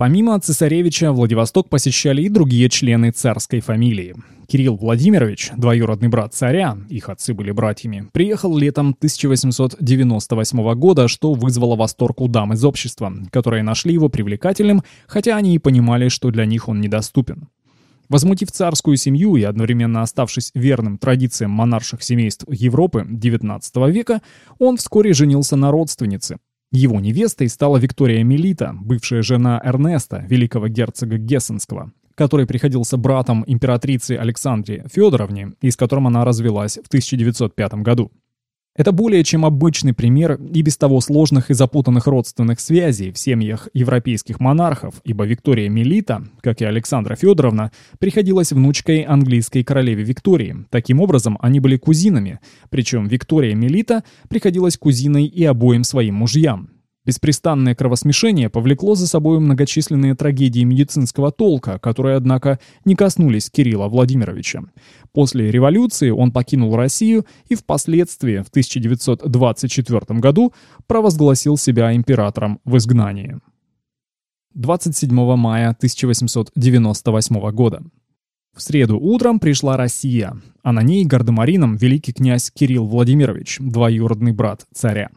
Помимо цесаревича, Владивосток посещали и другие члены царской фамилии. Кирилл Владимирович, двоюродный брат царя, их отцы были братьями, приехал летом 1898 года, что вызвало восторг у дам из общества, которые нашли его привлекательным, хотя они и понимали, что для них он недоступен. Возмутив царскую семью и одновременно оставшись верным традициям монарших семейств Европы XIX века, он вскоре женился на родственнице, его невестой стала Виктория Мелита, бывшая жена Эрнеста, великого герцога Гессенского, который приходился братом императрицы Александре Федоровне и с которым она развелась в 1905 году. Это более чем обычный пример и без того сложных и запутанных родственных связей в семьях европейских монархов, ибо Виктория Мелита, как и Александра Федоровна, приходилась внучкой английской королеве Виктории. Таким образом, они были кузинами, причем Виктория Мелита приходилась кузиной и обоим своим мужьям. Беспрестанное кровосмешение повлекло за собой многочисленные трагедии медицинского толка, которые, однако, не коснулись Кирилла Владимировича. После революции он покинул Россию и впоследствии, в 1924 году, провозгласил себя императором в изгнании. 27 мая 1898 года. В среду утром пришла Россия, а на ней гардемарином великий князь Кирилл Владимирович, двоюродный брат царя.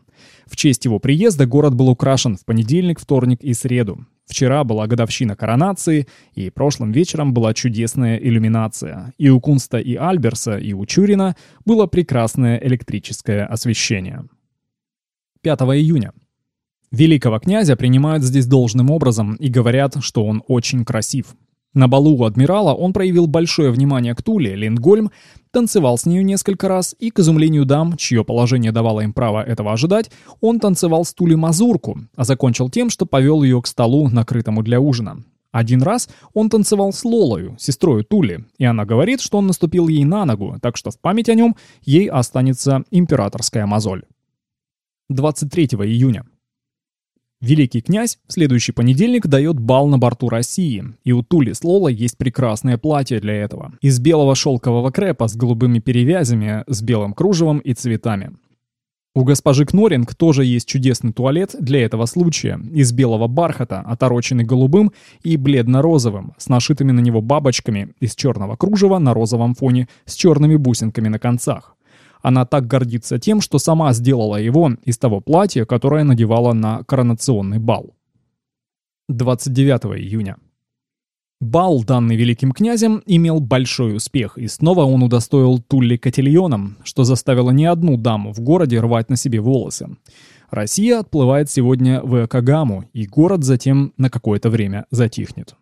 В честь его приезда город был украшен в понедельник, вторник и среду. Вчера была годовщина коронации, и прошлым вечером была чудесная иллюминация. И у Кунста и Альберса, и у Чурина было прекрасное электрическое освещение. 5 июня. Великого князя принимают здесь должным образом и говорят, что он очень красив. На балу у адмирала он проявил большое внимание к Туле, Линдгольм, танцевал с нею несколько раз, и, к изумлению дам, чье положение давало им право этого ожидать, он танцевал с Туле мазурку, а закончил тем, что повел ее к столу, накрытому для ужина. Один раз он танцевал с Лолою, сестрой Тули, и она говорит, что он наступил ей на ногу, так что в память о нем ей останется императорская мозоль. 23 июня. Великий князь в следующий понедельник дает бал на борту России, и у Тули с Лолой есть прекрасное платье для этого. Из белого шелкового крепа с голубыми перевязями, с белым кружевом и цветами. У госпожи Кноринг тоже есть чудесный туалет для этого случая, из белого бархата, отороченный голубым и бледно-розовым, с нашитыми на него бабочками из черного кружева на розовом фоне с черными бусинками на концах. Она так гордится тем, что сама сделала его из того платья, которое надевала на коронационный бал. 29 июня. Бал, данный великим князем, имел большой успех, и снова он удостоил Тулли Котильоном, что заставило не одну даму в городе рвать на себе волосы. Россия отплывает сегодня в Экагаму, и город затем на какое-то время затихнет.